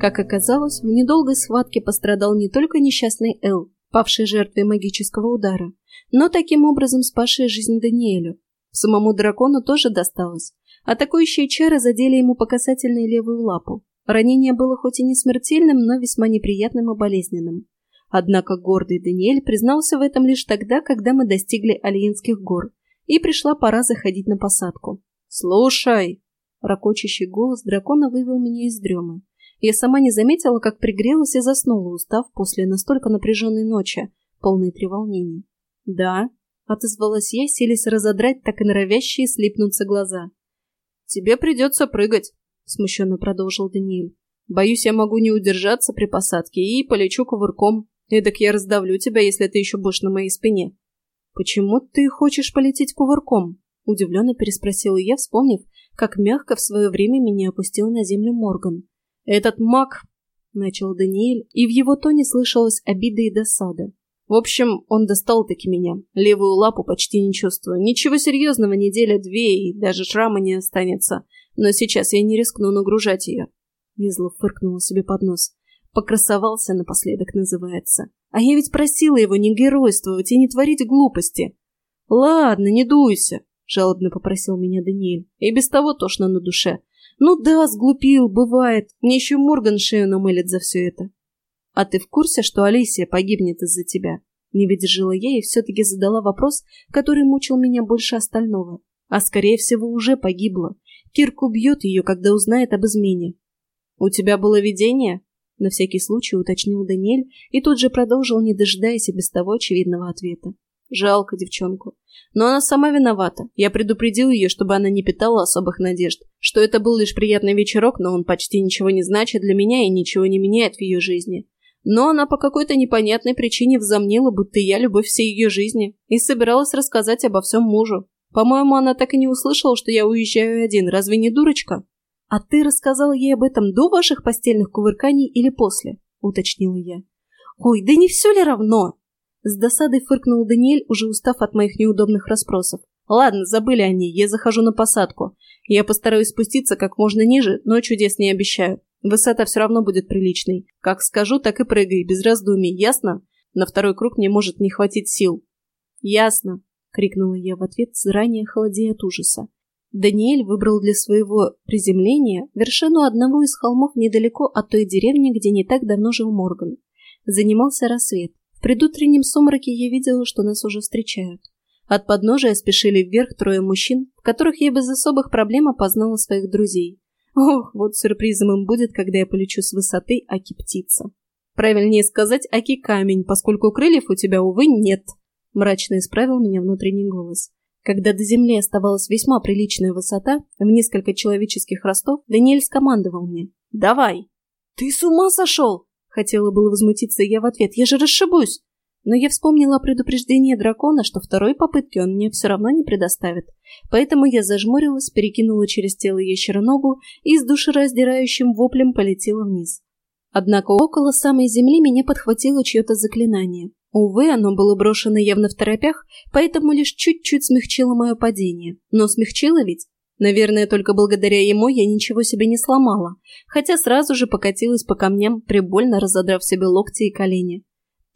Как оказалось, в недолгой схватке пострадал не только несчастный Эл, павший жертвой магического удара, но таким образом спасший жизнь Даниэлю. Самому дракону тоже досталось. Атакующие чары задели ему по касательной левую лапу. Ранение было хоть и не смертельным, но весьма неприятным и болезненным. Однако гордый Даниэль признался в этом лишь тогда, когда мы достигли Альинских гор, и пришла пора заходить на посадку. «Слушай!» Рокочущий голос дракона вывел меня из дремы. Я сама не заметила, как пригрелась и заснула, устав после настолько напряженной ночи, полной треволнений. «Да», — отозвалась я, селись разодрать так и норовящие слипнуться глаза. «Тебе придется прыгать», — смущенно продолжил Даниэль. «Боюсь, я могу не удержаться при посадке и полечу кувырком. Эдак я раздавлю тебя, если ты еще будешь на моей спине». «Почему ты хочешь полететь кувырком?» — удивленно переспросила я, вспомнив, как мягко в свое время меня опустил на землю Морган. «Этот маг...» — начал Даниэль, и в его тоне слышалась обида и досада. В общем, он достал-таки меня. Левую лапу почти не чувствую. Ничего серьезного, неделя-две, и даже шрама не останется. Но сейчас я не рискну нагружать ее. Визлов фыркнула себе под нос. Покрасовался напоследок, называется. А я ведь просила его не геройствовать и не творить глупости. Ладно, не дуйся, жалобно попросил меня Даниэль. И без того тошно на душе. Ну да, сглупил, бывает. Мне еще Морган шею намылит за все это. «А ты в курсе, что Алисия погибнет из-за тебя?» Не выдержала я и все-таки задала вопрос, который мучил меня больше остального. А скорее всего уже погибла. Кирк убьет ее, когда узнает об измене. «У тебя было видение?» На всякий случай уточнил Даниэль и тут же продолжил, не дожидаясь без того очевидного ответа. Жалко девчонку. Но она сама виновата. Я предупредил ее, чтобы она не питала особых надежд, что это был лишь приятный вечерок, но он почти ничего не значит для меня и ничего не меняет в ее жизни. Но она по какой-то непонятной причине взомнила, будто я любовь всей ее жизни, и собиралась рассказать обо всем мужу. По-моему, она так и не услышала, что я уезжаю один. Разве не дурочка? А ты рассказала ей об этом до ваших постельных кувырканий или после? Уточнила я. Ой, да не все ли равно? С досадой фыркнул Даниэль, уже устав от моих неудобных расспросов. Ладно, забыли они, я захожу на посадку. Я постараюсь спуститься как можно ниже, но чудес не обещаю. Высота все равно будет приличной. Как скажу, так и прыгай, без раздумий, ясно? На второй круг мне может не хватить сил. Ясно, крикнула я в ответ, заранее холодея от ужаса. Даниэль выбрал для своего приземления вершину одного из холмов недалеко от той деревни, где не так давно жил Морган. Занимался рассвет. Предутреннем сумраке я видела, что нас уже встречают. От подножия спешили вверх трое мужчин, которых я без особых проблем опознала своих друзей. Ох, вот сюрпризом им будет, когда я полечу с высоты Аки-птица. Правильнее сказать Аки-камень, поскольку крыльев у тебя, увы, нет. Мрачно исправил меня внутренний голос. Когда до земли оставалась весьма приличная высота, в несколько человеческих ростов, Даниэль скомандовал мне. «Давай!» «Ты с ума сошел?» Хотела было возмутиться я в ответ. «Я же расшибусь!» Но я вспомнила о предупреждении дракона, что второй попытки он мне все равно не предоставит. Поэтому я зажмурилась, перекинула через тело ящера ногу и с душераздирающим воплем полетела вниз. Однако около самой земли меня подхватило чье-то заклинание. Увы, оно было брошено явно в торопях, поэтому лишь чуть-чуть смягчило мое падение. Но смягчило ведь? Наверное, только благодаря ему я ничего себе не сломала, хотя сразу же покатилась по камням, прибольно разодрав себе локти и колени.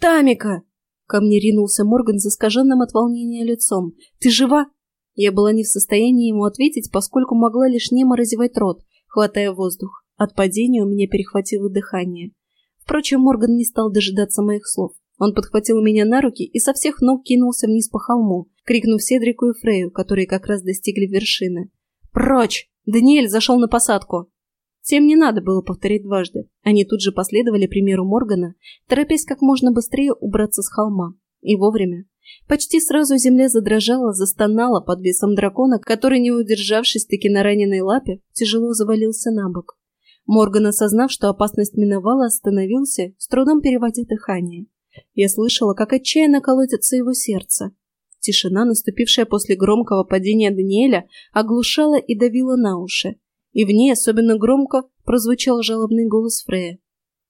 «Тамика!» Ко мне ринулся Морган с искаженным от волнения лицом. «Ты жива?» Я была не в состоянии ему ответить, поскольку могла лишь немо разевать рот, хватая воздух. От падения у меня перехватило дыхание. Впрочем, Морган не стал дожидаться моих слов. Он подхватил меня на руки и со всех ног кинулся вниз по холму, крикнув Седрику и Фрею, которые как раз достигли вершины. «Прочь! Даниэль зашел на посадку!» Тем не надо было повторить дважды. Они тут же последовали примеру Моргана, торопясь как можно быстрее убраться с холма. И вовремя. Почти сразу земля задрожала, застонала под весом дракона, который, не удержавшись таки на раненой лапе, тяжело завалился на бок. Морган, осознав, что опасность миновала, остановился, с трудом переводя дыхание. Я слышала, как отчаянно колотится его сердце. Тишина, наступившая после громкого падения Даниэля, оглушала и давила на уши и в ней особенно громко прозвучал жалобный голос Фрея.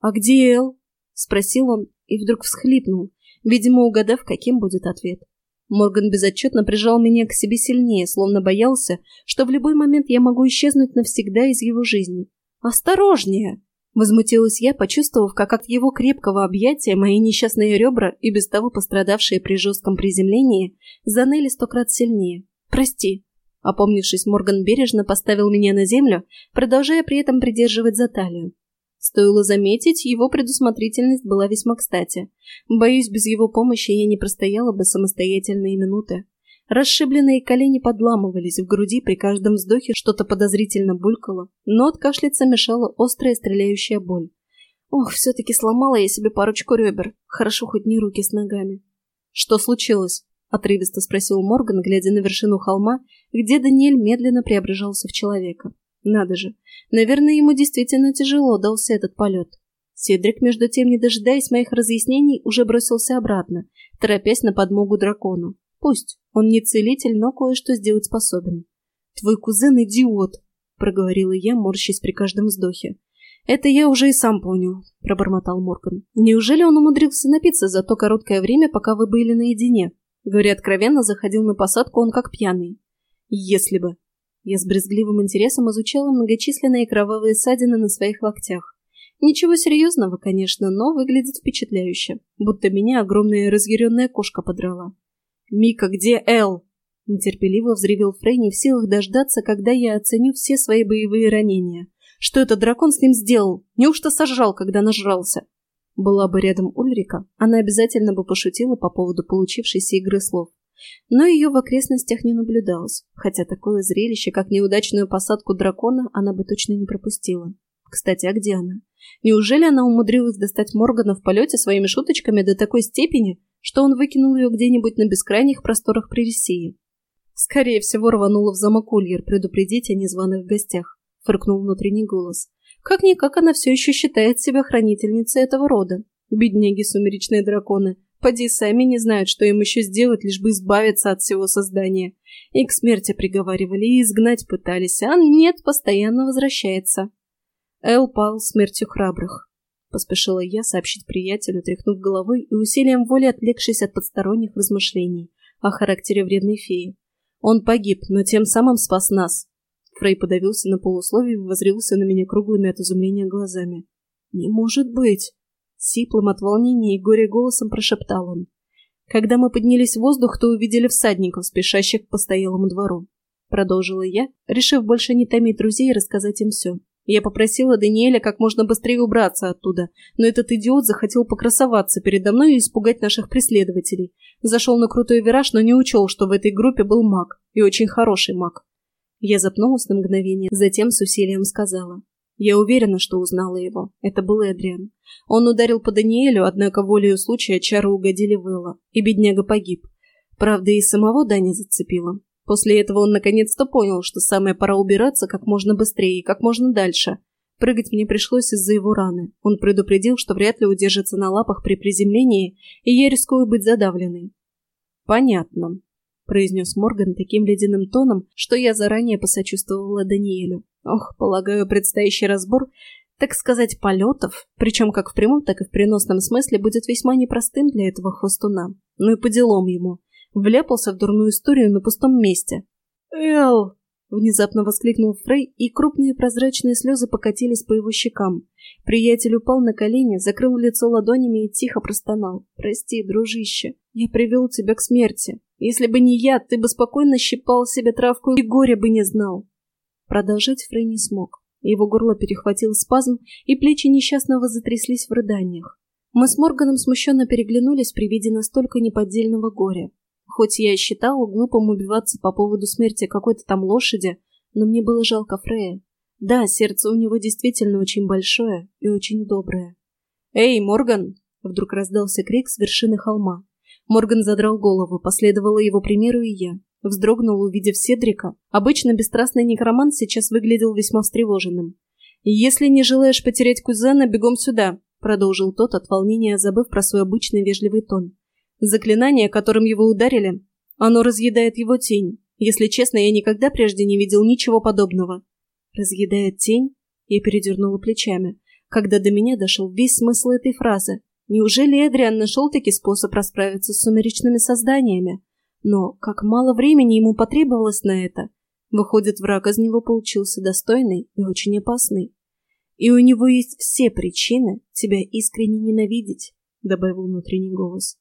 «А где Эл?» — спросил он и вдруг всхлипнул, видимо, угадав, каким будет ответ. Морган безотчетно прижал меня к себе сильнее, словно боялся, что в любой момент я могу исчезнуть навсегда из его жизни. «Осторожнее!» Возмутилась я, почувствовав, как от его крепкого объятия мои несчастные ребра, и без того пострадавшие при жестком приземлении, заныли сто крат сильнее. «Прости». Опомнившись, Морган бережно поставил меня на землю, продолжая при этом придерживать за талию. Стоило заметить, его предусмотрительность была весьма кстати. Боюсь, без его помощи я не простояла бы самостоятельные минуты. Расшибленные колени подламывались в груди при каждом вздохе, что-то подозрительно булькало, но откашляться мешала острая стреляющая боль. Ох, все-таки сломала я себе парочку ребер. Хорошо хоть не руки с ногами. «Что случилось?» — отрывисто спросил Морган, глядя на вершину холма, где Даниэль медленно преображался в человека. Надо же, наверное, ему действительно тяжело дался этот полет. Седрик, между тем, не дожидаясь моих разъяснений, уже бросился обратно, торопясь на подмогу дракону. Пусть, он не целитель, но кое-что сделать способен. «Твой кузен — идиот!» — проговорила я, морщась при каждом вздохе. «Это я уже и сам понял», — пробормотал Морган. «Неужели он умудрился напиться за то короткое время, пока вы были наедине?» Говоря откровенно, заходил на посадку он как пьяный. «Если бы», я с брезгливым интересом изучала многочисленные кровавые ссадины на своих локтях. Ничего серьезного, конечно, но выглядит впечатляюще, будто меня огромная разъяренная кошка подрала. «Мика, где Эл?» Нетерпеливо взревел Фрей, не в силах дождаться, когда я оценю все свои боевые ранения. Что этот дракон с ним сделал? Неужто сожрал, когда нажрался? Была бы рядом Ульрика, она обязательно бы пошутила по поводу получившейся игры слов. Но ее в окрестностях не наблюдалось, хотя такое зрелище, как неудачную посадку дракона, она бы точно не пропустила. Кстати, а где она? Неужели она умудрилась достать Моргана в полете своими шуточками до такой степени, что он выкинул ее где-нибудь на бескрайних просторах Прересии? Скорее всего, рванула в замок Ульер предупредить о незваных гостях, фыркнул внутренний голос. Как-никак она все еще считает себя хранительницей этого рода. Бедняги сумеречные драконы, Поди сами не знают, что им еще сделать, лишь бы избавиться от всего создания. И к смерти приговаривали, и изгнать пытались, а нет, постоянно возвращается. Эл пал смертью храбрых. Поспешила я сообщить приятелю, тряхнув головой и усилием воли отвлекшись от подсторонних размышлений о характере вредной феи. Он погиб, но тем самым спас нас. Фрей подавился на полусловие и возрился на меня круглыми от изумления глазами. «Не может быть!» Сиплым от волнения и горя голосом прошептал он. Когда мы поднялись в воздух, то увидели всадников, спешащих к постоялому двору. Продолжила я, решив больше не томить друзей и рассказать им все. Я попросила Даниэля как можно быстрее убраться оттуда, но этот идиот захотел покрасоваться передо мной и испугать наших преследователей. Зашел на крутой вираж, но не учел, что в этой группе был маг, и очень хороший маг. Я запнулась на мгновение, затем с усилием сказала. Я уверена, что узнала его. Это был Эдриан. Он ударил по Даниэлю, однако волею случая чары угодили в и бедняга погиб. Правда, и самого Дани зацепило. После этого он наконец-то понял, что самое пора убираться как можно быстрее и как можно дальше. Прыгать мне пришлось из-за его раны. Он предупредил, что вряд ли удержится на лапах при приземлении, и я рискую быть задавленной. «Понятно», — произнес Морган таким ледяным тоном, что я заранее посочувствовала Даниэлю. Ох, полагаю, предстоящий разбор, так сказать, полетов, причем как в прямом, так и в переносном смысле, будет весьма непростым для этого хвостуна. Ну и по делам ему. Вляпался в дурную историю на пустом месте. «Эл!» — внезапно воскликнул Фрей, и крупные прозрачные слезы покатились по его щекам. Приятель упал на колени, закрыл лицо ладонями и тихо простонал. «Прости, дружище, я привел тебя к смерти. Если бы не я, ты бы спокойно щипал себе травку и горя бы не знал. Продолжать Фрей не смог. Его горло перехватил спазм, и плечи несчастного затряслись в рыданиях. Мы с Морганом смущенно переглянулись при виде настолько неподдельного горя. Хоть я и считала глупым убиваться по поводу смерти какой-то там лошади, но мне было жалко Фрея. Да, сердце у него действительно очень большое и очень доброе. «Эй, Морган!» — вдруг раздался крик с вершины холма. Морган задрал голову, последовала его примеру и я. Вздрогнул, увидев Седрика. Обычно бесстрастный некромант сейчас выглядел весьма встревоженным. «Если не желаешь потерять кузена, бегом сюда», — продолжил тот от волнения, забыв про свой обычный вежливый тон. «Заклинание, которым его ударили, оно разъедает его тень. Если честно, я никогда прежде не видел ничего подобного». «Разъедает тень?» Я передернула плечами, когда до меня дошел весь смысл этой фразы. Неужели Эдриан нашел таки способ расправиться с сумеречными созданиями? Но как мало времени ему потребовалось на это. Выходит, враг из него получился достойный и очень опасный. И у него есть все причины тебя искренне ненавидеть, добавил внутренний голос.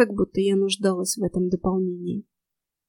Как будто я нуждалась в этом дополнении.